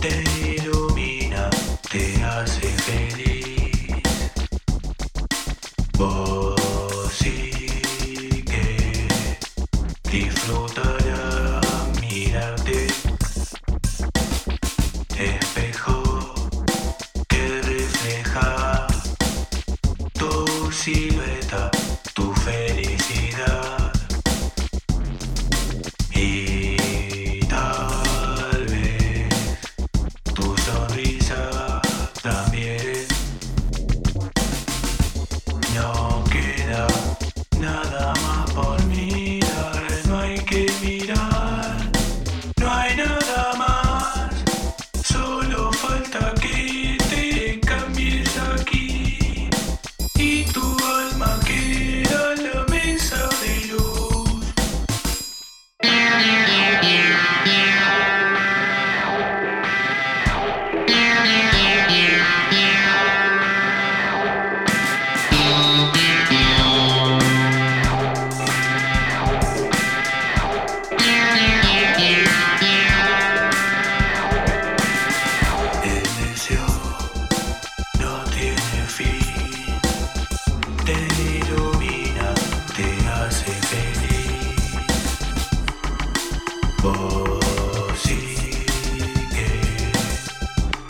te ilumina, te hace feliz. Vos sí que disfrutará mirarte. Espejo que refleja tu silueta. story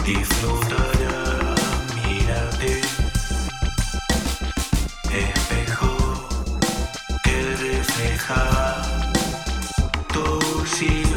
Disfrutará, mírate, espejo que refleja tu silencio.